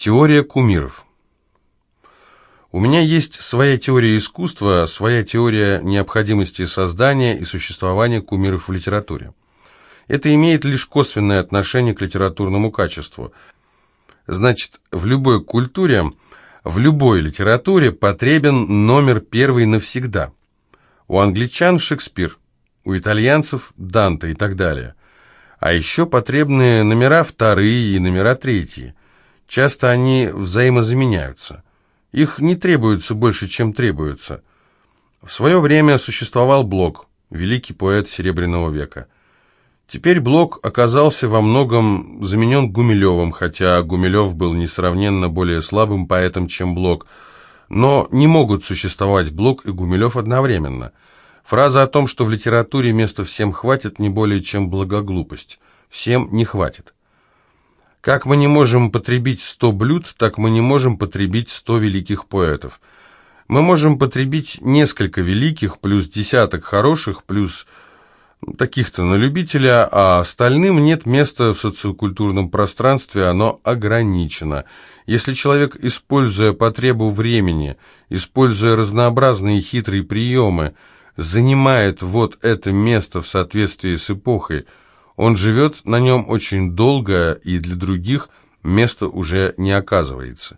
Теория кумиров. У меня есть своя теория искусства, своя теория необходимости создания и существования кумиров в литературе. Это имеет лишь косвенное отношение к литературному качеству. Значит, в любой культуре, в любой литературе потребен номер первый навсегда. У англичан Шекспир, у итальянцев Данте и так далее. А еще потребны номера вторые и номера третьи. Часто они взаимозаменяются. Их не требуется больше, чем требуется. В свое время существовал Блок, великий поэт Серебряного века. Теперь Блок оказался во многом заменен Гумилевым, хотя Гумилев был несравненно более слабым поэтом, чем Блок. Но не могут существовать Блок и Гумилев одновременно. Фраза о том, что в литературе места всем хватит, не более чем благоглупость. Всем не хватит. Как мы не можем потребить сто блюд, так мы не можем потребить сто великих поэтов. Мы можем потребить несколько великих, плюс десяток хороших, плюс таких-то на любителя, а остальным нет места в социокультурном пространстве, оно ограничено. Если человек, используя потребу времени, используя разнообразные хитрые приемы, занимает вот это место в соответствии с эпохой – он живет на нем очень долго, и для других места уже не оказывается.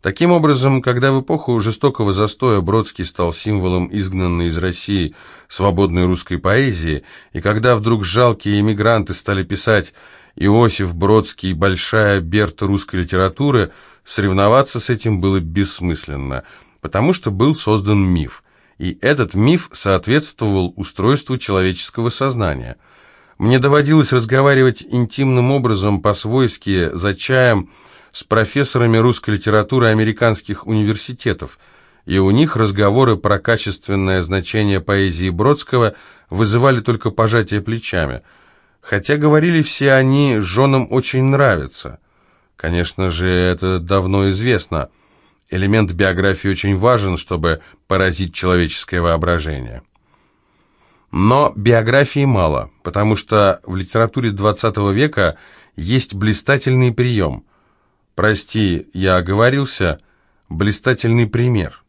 Таким образом, когда в эпоху жестокого застоя Бродский стал символом изгнанной из России свободной русской поэзии, и когда вдруг жалкие эмигранты стали писать «Иосиф Бродский – большая Берта русской литературы», соревноваться с этим было бессмысленно, потому что был создан миф, и этот миф соответствовал устройству человеческого сознания – мне доводилось разговаривать интимным образом по-свойски за чаем с профессорами русской литературы американских университетов, и у них разговоры про качественное значение поэзии Бродского вызывали только пожатие плечами. Хотя говорили все они, женам очень нравится. Конечно же, это давно известно. Элемент биографии очень важен, чтобы поразить человеческое воображение. Но биографии мало, потому что в литературе XX века есть блистательный прием. Прости, я оговорился, блистательный пример.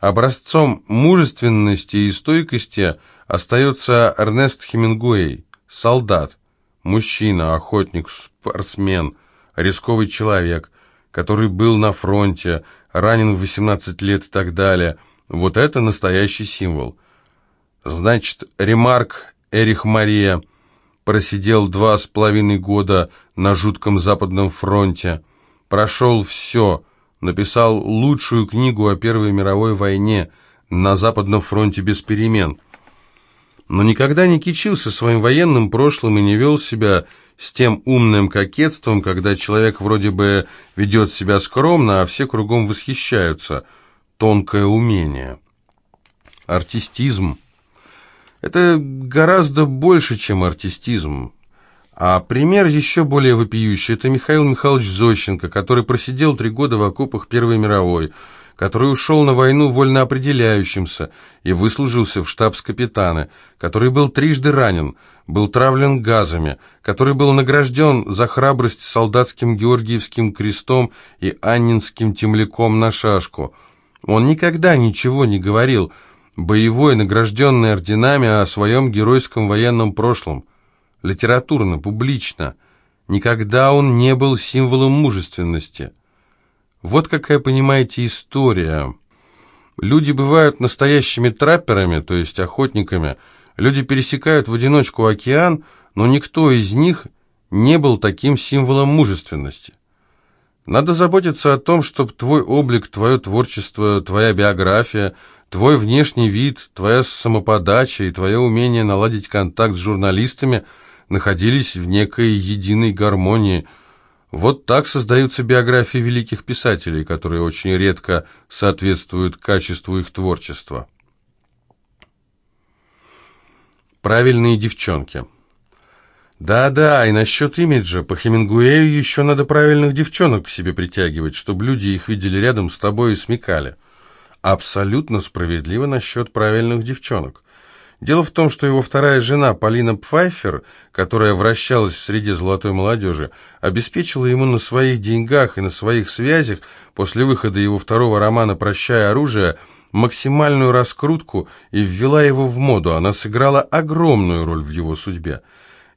Образцом мужественности и стойкости остается Эрнест Хемингуэй, солдат, мужчина, охотник, спортсмен, рисковый человек, который был на фронте, ранен в 18 лет и так далее. Вот это настоящий символ – Значит, Ремарк Эрих Мария просидел два с половиной года на жутком Западном фронте, прошел все, написал лучшую книгу о Первой мировой войне на Западном фронте без перемен, но никогда не кичился своим военным прошлым и не вел себя с тем умным кокетством, когда человек вроде бы ведет себя скромно, а все кругом восхищаются. Тонкое умение. Артистизм. Это гораздо больше, чем артистизм. А пример еще более вопиющий – это Михаил Михайлович Зощенко, который просидел три года в окопах Первой мировой, который ушел на войну вольно определяющимся и выслужился в штабс-капитаны, который был трижды ранен, был травлен газами, который был награжден за храбрость солдатским Георгиевским крестом и Аннинским темляком на шашку. Он никогда ничего не говорил – боевой, награжденный орденами о своем геройском военном прошлом. Литературно, публично. Никогда он не был символом мужественности. Вот какая, понимаете, история. Люди бывают настоящими трапперами, то есть охотниками. Люди пересекают в одиночку океан, но никто из них не был таким символом мужественности. Надо заботиться о том, чтобы твой облик, твое творчество, твоя биография – Твой внешний вид, твоя самоподача и твое умение наладить контакт с журналистами находились в некой единой гармонии. Вот так создаются биографии великих писателей, которые очень редко соответствуют качеству их творчества. Правильные девчонки. Да-да, и насчет имиджа. По Хемингуэю еще надо правильных девчонок к себе притягивать, чтобы люди их видели рядом с тобой и смекали абсолютно справедливо насчет правильных девчонок. Дело в том, что его вторая жена, Полина Пфайфер, которая вращалась в среде золотой молодежи, обеспечила ему на своих деньгах и на своих связях после выхода его второго романа «Прощая оружие» максимальную раскрутку и ввела его в моду. Она сыграла огромную роль в его судьбе.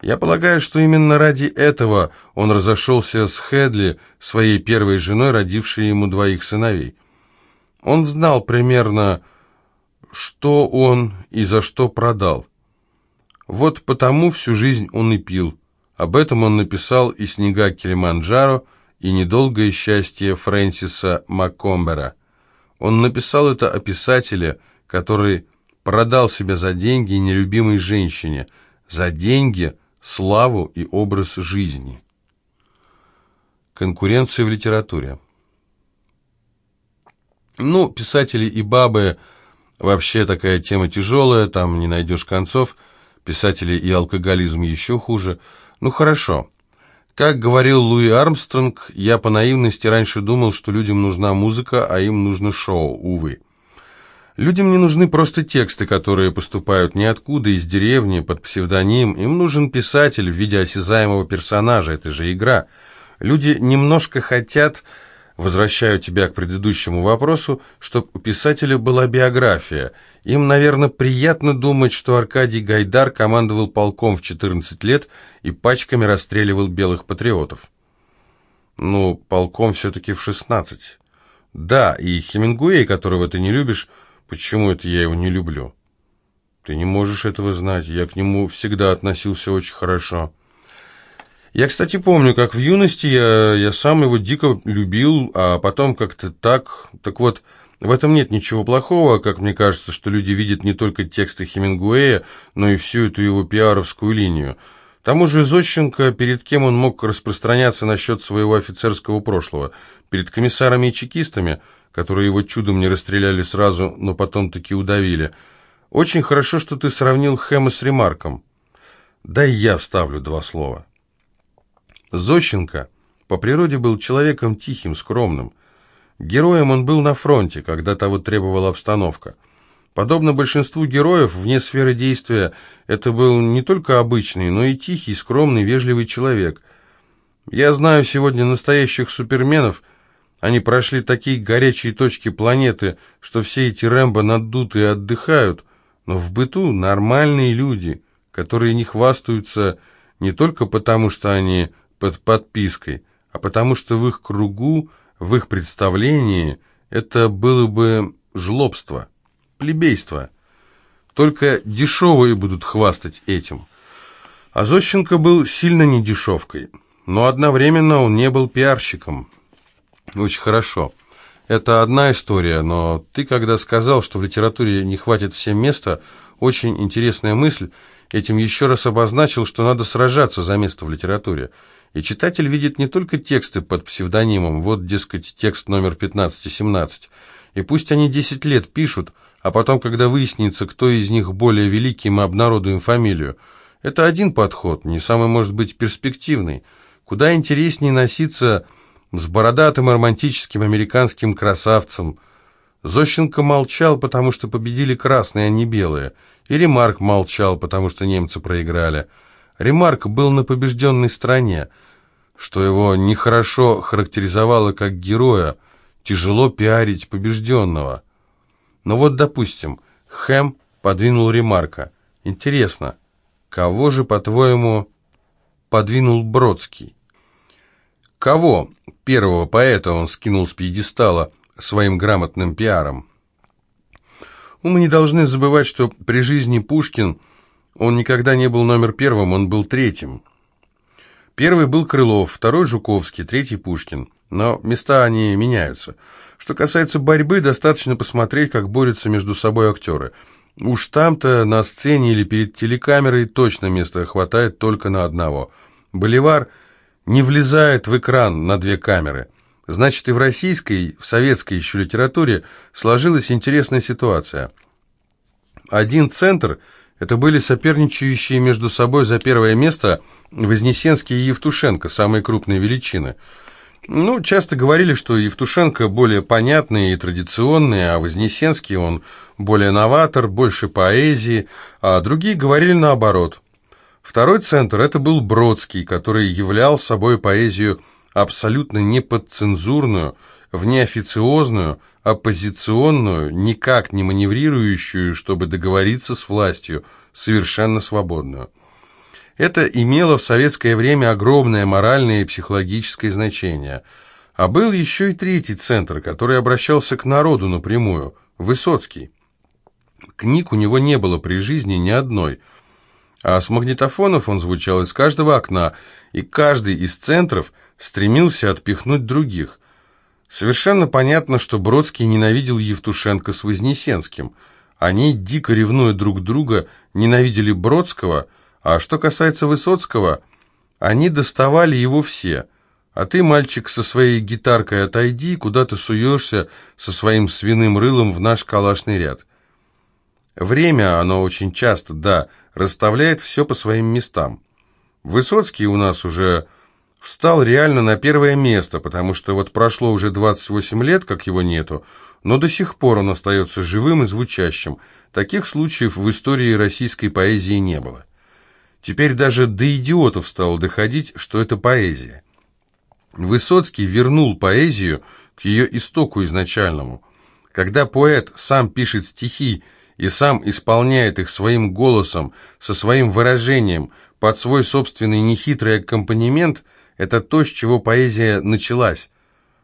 Я полагаю, что именно ради этого он разошелся с Хедли, своей первой женой, родившей ему двоих сыновей. Он знал примерно что он и за что продал. Вот потому всю жизнь он и пил. Об этом он написал и «Снега Килиманджаро», и «Недолгое счастье» Фрэнсиса Маккомбера. Он написал это о писателе, который продал себя за деньги нелюбимой женщине, за деньги, славу и образ жизни. Конкуренция в литературе. Ну, писатели и бабы – Вообще такая тема тяжелая, там не найдешь концов. Писатели и алкоголизм еще хуже. Ну хорошо. Как говорил Луи Армстронг, я по наивности раньше думал, что людям нужна музыка, а им нужно шоу, увы. Людям не нужны просто тексты, которые поступают ниоткуда, из деревни, под псевдоним. Им нужен писатель в виде осязаемого персонажа, это же игра. Люди немножко хотят Возвращаю тебя к предыдущему вопросу, чтобы у писателя была биография. Им, наверное, приятно думать, что Аркадий Гайдар командовал полком в 14 лет и пачками расстреливал белых патриотов. Ну, полком все-таки в 16. Да, и Хемингуэй, которого ты не любишь, почему это я его не люблю? Ты не можешь этого знать, я к нему всегда относился очень хорошо. Я, кстати, помню, как в юности я, я сам его дико любил, а потом как-то так... Так вот, в этом нет ничего плохого, как мне кажется, что люди видят не только тексты Хемингуэя, но и всю эту его пиаровскую линию. К тому же Зощенко, перед кем он мог распространяться насчет своего офицерского прошлого? Перед комиссарами и чекистами, которые его чудом не расстреляли сразу, но потом таки удавили. Очень хорошо, что ты сравнил Хэма с Ремарком. Дай я вставлю два слова. Зощенко по природе был человеком тихим, скромным. Героем он был на фронте, когда того требовала обстановка. Подобно большинству героев, вне сферы действия, это был не только обычный, но и тихий, скромный, вежливый человек. Я знаю сегодня настоящих суперменов, они прошли такие горячие точки планеты, что все эти Рэмбо надуты и отдыхают, но в быту нормальные люди, которые не хвастаются не только потому, что они под подпиской, а потому что в их кругу, в их представлении это было бы жлобство, плебейство. Только дешевые будут хвастать этим. А Зощенко был сильно не дешевкой, но одновременно он не был пиарщиком. Очень хорошо. Это одна история, но ты, когда сказал, что в литературе не хватит всем места, очень интересная мысль, этим еще раз обозначил, что надо сражаться за место в литературе. И читатель видит не только тексты под псевдонимом, вот, дескать, текст номер 15 и 17, и пусть они 10 лет пишут, а потом, когда выяснится, кто из них более великий, мы обнародуем фамилию. Это один подход, не самый, может быть, перспективный. Куда интереснее носиться с бородатым романтическим американским красавцем. Зощенко молчал, потому что победили красные, а не белые. И Ремарк молчал, потому что немцы проиграли. Ремарк был на побежденной стороне – что его нехорошо характеризовало как героя, тяжело пиарить побежденного. Но вот, допустим, Хэм подвинул ремарка. Интересно, кого же, по-твоему, подвинул Бродский? Кого, первого поэта, он скинул с пьедестала своим грамотным пиаром? Мы не должны забывать, что при жизни Пушкин он никогда не был номер первым, он был третьим. Первый был Крылов, второй Жуковский, третий Пушкин. Но места они меняются. Что касается борьбы, достаточно посмотреть, как борются между собой актеры. Уж там-то на сцене или перед телекамерой точно места хватает только на одного. Боливар не влезает в экран на две камеры. Значит, и в российской, в советской еще литературе сложилась интересная ситуация. Один центр – это были соперничающие между собой за первое место Вознесенский и Евтушенко, самые крупные величины. Ну, часто говорили, что Евтушенко более понятный и традиционный, а Вознесенский он более новатор, больше поэзии, а другие говорили наоборот. Второй центр – это был Бродский, который являл собой поэзию абсолютно неподцензурную, внеофициозную, оппозиционную, никак не маневрирующую, чтобы договориться с властью, совершенно свободную. Это имело в советское время огромное моральное и психологическое значение. А был еще и третий центр, который обращался к народу напрямую – Высоцкий. Книг у него не было при жизни ни одной, а с магнитофонов он звучал из каждого окна, и каждый из центров стремился отпихнуть других. Совершенно понятно, что Бродский ненавидел Евтушенко с Вознесенским. Они, дико ревнуя друг друга, ненавидели Бродского – а что касается Высоцкого, они доставали его все. А ты, мальчик, со своей гитаркой отойди, куда ты суешься со своим свиным рылом в наш калашный ряд. Время, оно очень часто, да, расставляет все по своим местам. Высоцкий у нас уже встал реально на первое место, потому что вот прошло уже 28 лет, как его нету, но до сих пор он остается живым и звучащим. Таких случаев в истории российской поэзии не было. Теперь даже до идиотов стало доходить, что это поэзия. Высоцкий вернул поэзию к ее истоку изначальному. Когда поэт сам пишет стихи и сам исполняет их своим голосом, со своим выражением, под свой собственный нехитрый аккомпанемент, это то, с чего поэзия началась.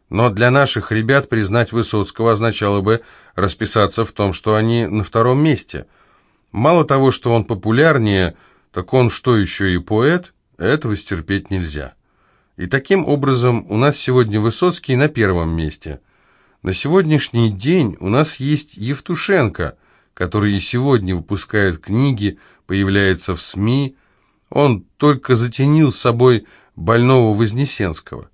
Но для наших ребят признать Высоцкого означало бы расписаться в том, что они на втором месте. Мало того, что он популярнее – так он что, еще и поэт? Этого стерпеть нельзя. И таким образом у нас сегодня Высоцкий на первом месте. На сегодняшний день у нас есть Евтушенко, который и сегодня выпускает книги, появляется в СМИ. Он только затенил собой больного Вознесенского.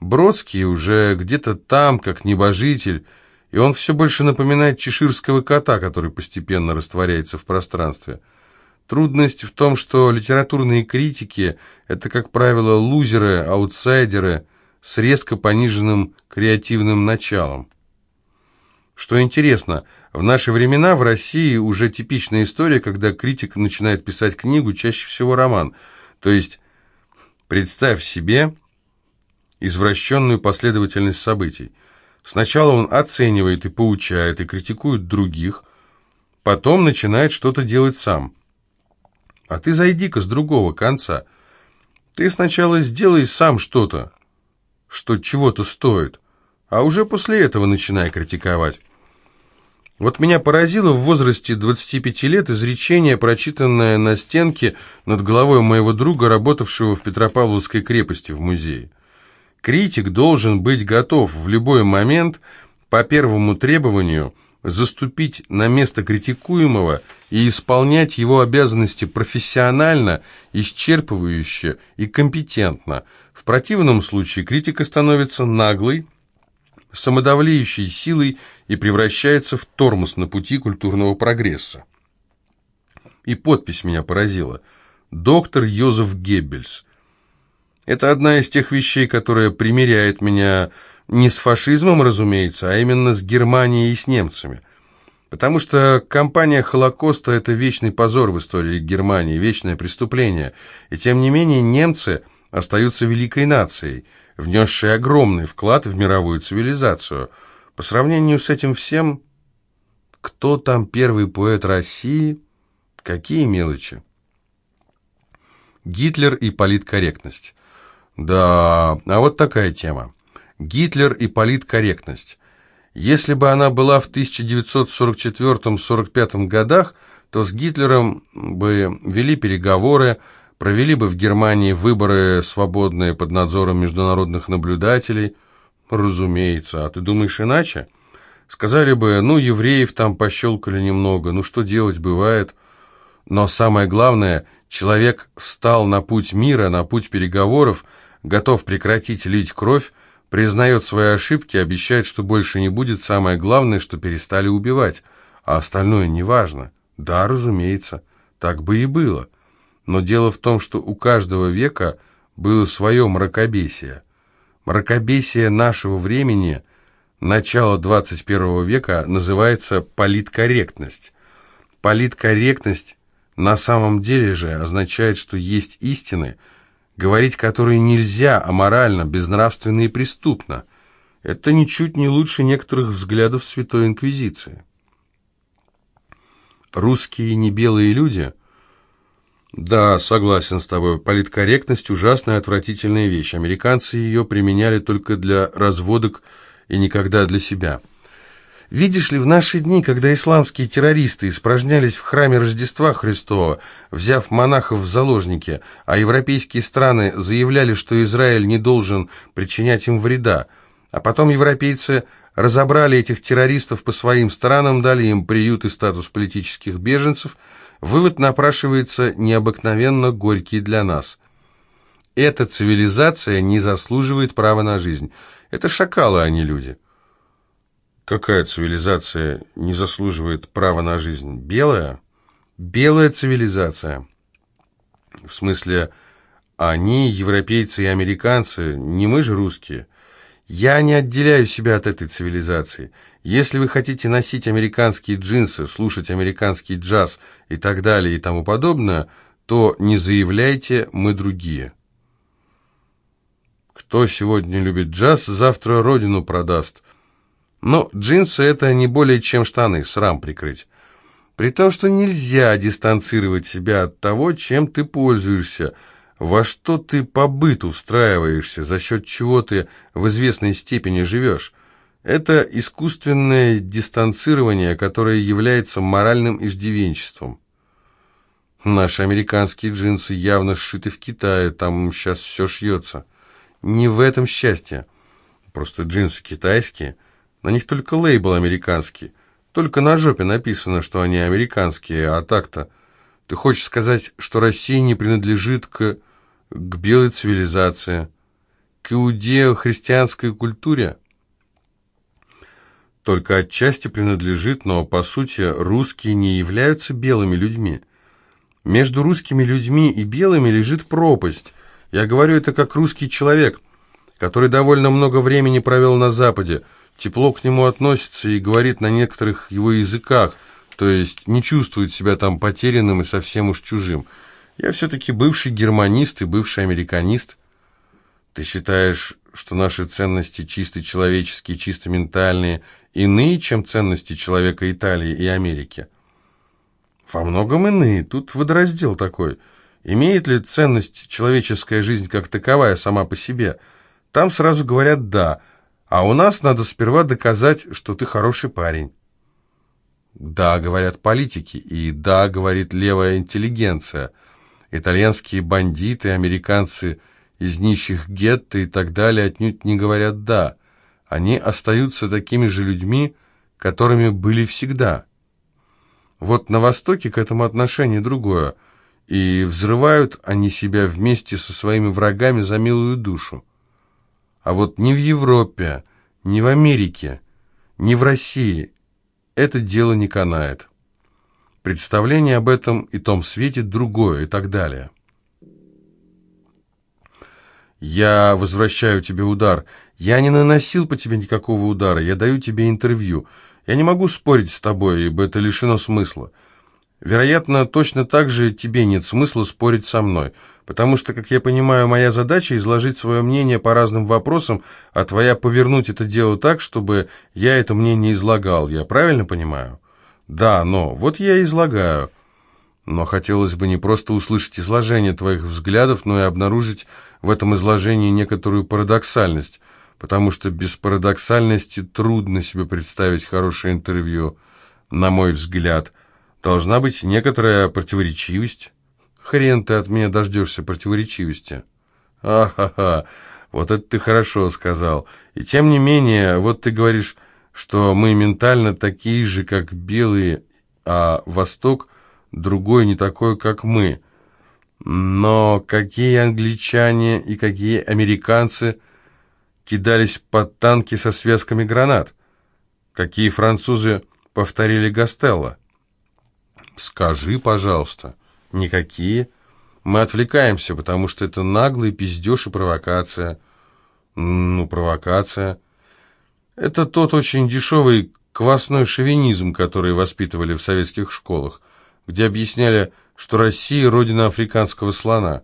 Бродский уже где-то там, как небожитель, и он все больше напоминает чеширского кота, который постепенно растворяется в пространстве – Трудность в том, что литературные критики – это, как правило, лузеры, аутсайдеры с резко пониженным креативным началом. Что интересно, в наши времена в России уже типичная история, когда критик начинает писать книгу, чаще всего роман. То есть, представь себе извращенную последовательность событий. Сначала он оценивает и поучает, и критикует других, потом начинает что-то делать сам – а ты зайди-ка с другого конца. Ты сначала сделай сам что-то, что чего-то стоит, а уже после этого начинай критиковать. Вот меня поразило в возрасте 25 лет изречение, прочитанное на стенке над головой моего друга, работавшего в Петропавловской крепости в музее. Критик должен быть готов в любой момент по первому требованию – заступить на место критикуемого и исполнять его обязанности профессионально, исчерпывающе и компетентно. В противном случае критика становится наглой, самодавлеющей силой и превращается в тормоз на пути культурного прогресса. И подпись меня поразила. «Доктор Йозеф Геббельс». Это одна из тех вещей, которая примеряет меня не с фашизмом, разумеется, а именно с Германией и с немцами. Потому что кампания Холокоста – это вечный позор в истории Германии, вечное преступление. И тем не менее немцы остаются великой нацией, внесшей огромный вклад в мировую цивилизацию. По сравнению с этим всем, кто там первый поэт России, какие мелочи. Гитлер и политкорректность. Да, а вот такая тема. Гитлер и политкорректность. Если бы она была в 1944-45 годах, то с Гитлером бы вели переговоры, провели бы в Германии выборы, свободные под надзором международных наблюдателей. Разумеется, а ты думаешь иначе? Сказали бы, ну, евреев там пощелкали немного, ну, что делать, бывает. Но самое главное, человек встал на путь мира, на путь переговоров, готов прекратить лить кровь, признает свои ошибки, обещает, что больше не будет, самое главное, что перестали убивать, а остальное неважно. Да, разумеется, так бы и было. Но дело в том, что у каждого века было свое мракобесие. Мракобесие нашего времени, начала 21 века, называется политкорректность. Политкорректность на самом деле же означает, что есть истины, говорить которые нельзя аморально, безнравственно и преступно. Это ничуть не лучше некоторых взглядов Святой Инквизиции. Русские небелые люди? Да, согласен с тобой. Политкорректность – ужасная, отвратительная вещь. Американцы ее применяли только для разводок и никогда для себя. Видишь ли, в наши дни, когда исламские террористы испражнялись в храме Рождества Христова, взяв монахов в заложники, а европейские страны заявляли, что Израиль не должен причинять им вреда, а потом европейцы разобрали этих террористов по своим странам, дали им приют и статус политических беженцев, вывод напрашивается необыкновенно горький для нас. Эта цивилизация не заслуживает права на жизнь. Это шакалы, а не люди. Какая цивилизация не заслуживает права на жизнь? Белая? Белая цивилизация. В смысле, они, европейцы и американцы, не мы же русские. Я не отделяю себя от этой цивилизации. Если вы хотите носить американские джинсы, слушать американский джаз и так далее и тому подобное, то не заявляйте «мы другие». Кто сегодня любит джаз, завтра родину продаст – но джинсы это не более чем штаны, срам прикрыть. При том, что нельзя дистанцировать себя от того, чем ты пользуешься, во что ты по быту встраиваешься, за счет чего ты в известной степени живешь. Это искусственное дистанцирование, которое является моральным иждивенчеством. Наши американские джинсы явно сшиты в Китае, там сейчас все шьется. Не в этом счастье. Просто джинсы китайские – на них только лейбл американский. Только на жопе написано, что они американские, а так-то... Ты хочешь сказать, что Россия не принадлежит к... к белой цивилизации, к иудео-христианской культуре? Только отчасти принадлежит, но, по сути, русские не являются белыми людьми. Между русскими людьми и белыми лежит пропасть. Я говорю это как русский человек, который довольно много времени провел на Западе, тепло к нему относится и говорит на некоторых его языках, то есть не чувствует себя там потерянным и совсем уж чужим. Я все-таки бывший германист и бывший американист. Ты считаешь, что наши ценности чисто человеческие, чисто ментальные, иные, чем ценности человека Италии и Америки? Во многом иные. Тут водораздел такой. Имеет ли ценность человеческая жизнь как таковая сама по себе? Там сразу говорят «да», а у нас надо сперва доказать, что ты хороший парень. Да, говорят политики, и да, говорит левая интеллигенция. Итальянские бандиты, американцы из нищих гетто и так далее отнюдь не говорят «да». Они остаются такими же людьми, которыми были всегда. Вот на Востоке к этому отношение другое, и взрывают они себя вместе со своими врагами за милую душу. А вот ни в Европе, ни в Америке, ни в России это дело не канает. Представление об этом и том свете другое и так далее. Я возвращаю тебе удар. Я не наносил по тебе никакого удара, я даю тебе интервью. Я не могу спорить с тобой, ибо это лишено смысла. Вероятно, точно так же тебе нет смысла спорить со мной, потому что, как я понимаю, моя задача изложить свое мнение по разным вопросам, а твоя повернуть это дело так, чтобы я это мнение излагал. Я правильно понимаю? Да, но вот я излагаю. Но хотелось бы не просто услышать изложение твоих взглядов, но и обнаружить в этом изложении некоторую парадоксальность, потому что без парадоксальности трудно себе представить хорошее интервью, на мой взгляд – Должна быть некоторая противоречивость. Хрен ты от меня дождешься противоречивости. Ахаха, вот это ты хорошо сказал. И тем не менее, вот ты говоришь, что мы ментально такие же, как белые, а Восток другой не такой, как мы. Но какие англичане и какие американцы кидались под танки со связками гранат? Какие французы повторили Гастелло? «Скажи, пожалуйста». «Никакие. Мы отвлекаемся, потому что это наглый пиздеж и провокация». Ну, провокация. Это тот очень дешевый квасной шовинизм, который воспитывали в советских школах, где объясняли, что Россия – родина африканского слона,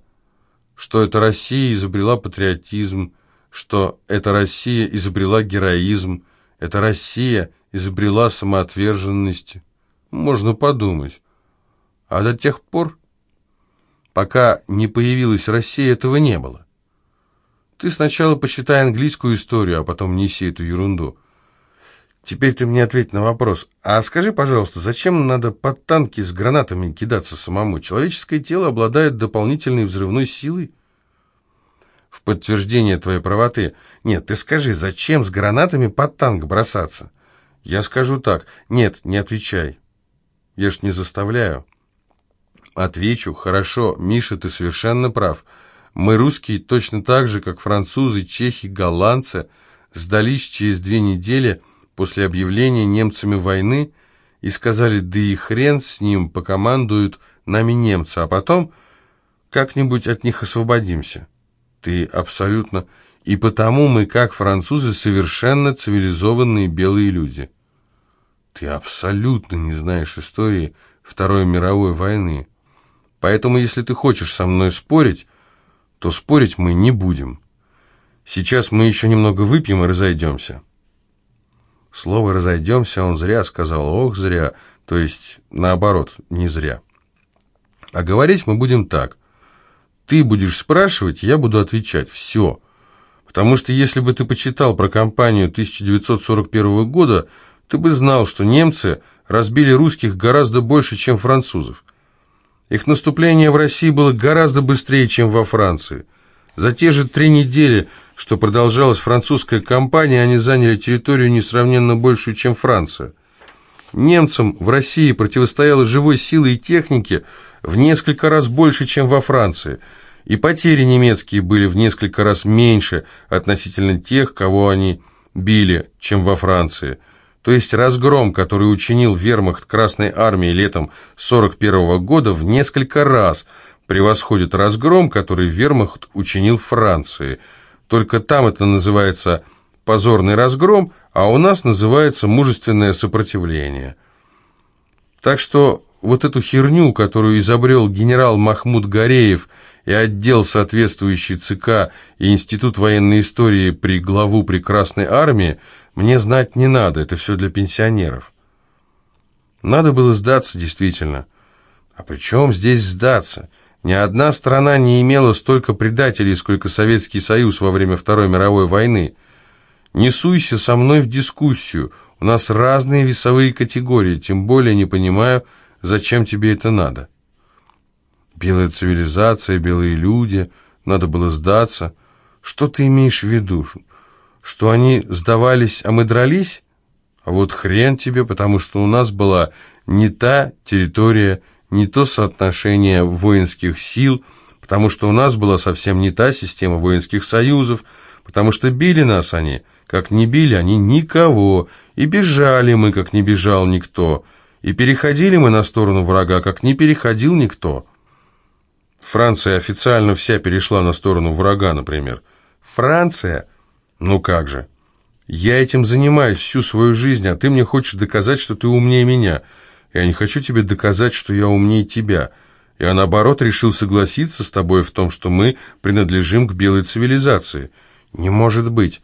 что эта Россия изобрела патриотизм, что эта Россия изобрела героизм, эта Россия изобрела самоотверженность. Можно подумать. А до тех пор, пока не появилась Россия, этого не было. Ты сначала посчитай английскую историю, а потом неси эту ерунду. Теперь ты мне ответь на вопрос. А скажи, пожалуйста, зачем надо под танки с гранатами кидаться самому? Человеческое тело обладает дополнительной взрывной силой? В подтверждение твоей правоты. Нет, ты скажи, зачем с гранатами под танк бросаться? Я скажу так. Нет, не отвечай. Я ж не заставляю. Отвечу. Хорошо, Миша, ты совершенно прав. Мы, русские, точно так же, как французы, чехи, голландцы, сдались через две недели после объявления немцами войны и сказали, да и хрен с ним, покомандуют нами немцы, а потом как-нибудь от них освободимся. Ты абсолютно... И потому мы, как французы, совершенно цивилизованные белые люди. Ты абсолютно не знаешь истории Второй мировой войны. Поэтому, если ты хочешь со мной спорить, то спорить мы не будем. Сейчас мы еще немного выпьем и разойдемся». Слово «разойдемся» он зря сказал, ох, зря, то есть, наоборот, не зря. А говорить мы будем так. Ты будешь спрашивать, я буду отвечать. Все. Потому что если бы ты почитал про кампанию 1941 года, ты бы знал, что немцы разбили русских гораздо больше, чем французов. Их наступление в России было гораздо быстрее, чем во Франции. За те же три недели, что продолжалась французская кампания, они заняли территорию несравненно большую, чем Франция. Немцам в России противостояло живой силы и техники в несколько раз больше, чем во Франции, и потери немецкие были в несколько раз меньше относительно тех, кого они били, чем во Франции – то есть разгром, который учинил вермахт Красной Армии летом 41 года, в несколько раз превосходит разгром, который вермахт учинил Франции. Только там это называется позорный разгром, а у нас называется мужественное сопротивление. Так что вот эту херню, которую изобрел генерал Махмуд Гореев и отдел соответствующий ЦК и Институт военной истории при главу Прекрасной Армии, мне знать не надо, это все для пенсионеров. Надо было сдаться, действительно. А при здесь сдаться? Ни одна страна не имела столько предателей, сколько Советский Союз во время Второй мировой войны. Не суйся со мной в дискуссию. У нас разные весовые категории, тем более не понимаю, зачем тебе это надо. Белая цивилизация, белые люди, надо было сдаться. Что ты имеешь в виду? что они сдавались, а мы дрались? А вот хрен тебе, потому что у нас была не та территория, не то соотношение воинских сил, потому что у нас была совсем не та система воинских союзов, потому что били нас они, как не били они никого, и бежали мы, как не бежал никто, и переходили мы на сторону врага, как не переходил никто. Франция официально вся перешла на сторону врага, например. Франция – «Ну как же? Я этим занимаюсь всю свою жизнь, а ты мне хочешь доказать, что ты умнее меня. Я не хочу тебе доказать, что я умнее тебя. Я, наоборот, решил согласиться с тобой в том, что мы принадлежим к белой цивилизации. Не может быть.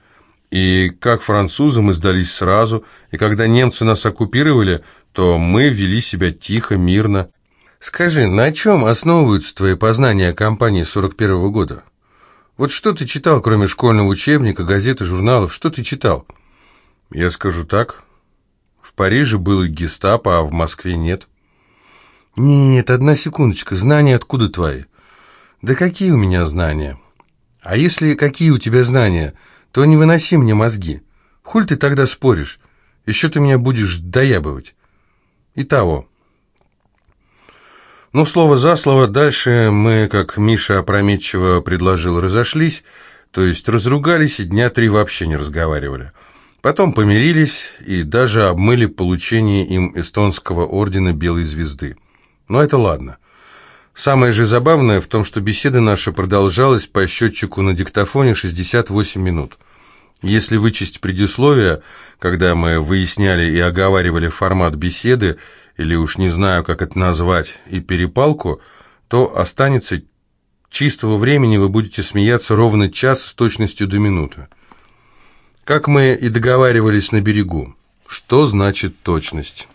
И как французы мы сдались сразу, и когда немцы нас оккупировали, то мы вели себя тихо, мирно. Скажи, на чем основываются твои познания о кампании 41 -го года?» Вот что ты читал, кроме школьного учебника, газеты, журналов? Что ты читал? Я скажу так. В Париже было гестапо, а в Москве нет. Нет, одна секундочка. Знания откуда твои? Да какие у меня знания? А если какие у тебя знания, то не выноси мне мозги. Хуль ты тогда споришь? Еще ты меня будешь доябывать. И того. Ну, слово за слово, дальше мы, как Миша опрометчиво предложил, разошлись, то есть разругались и дня три вообще не разговаривали. Потом помирились и даже обмыли получение им эстонского ордена Белой Звезды. Но это ладно. Самое же забавное в том, что беседа наша продолжалась по счетчику на диктофоне 68 минут. Если вычесть предисловие, когда мы выясняли и оговаривали формат беседы, или уж не знаю, как это назвать, и перепалку, то останется чистого времени, вы будете смеяться ровно час с точностью до минуты. Как мы и договаривались на берегу. Что значит точность?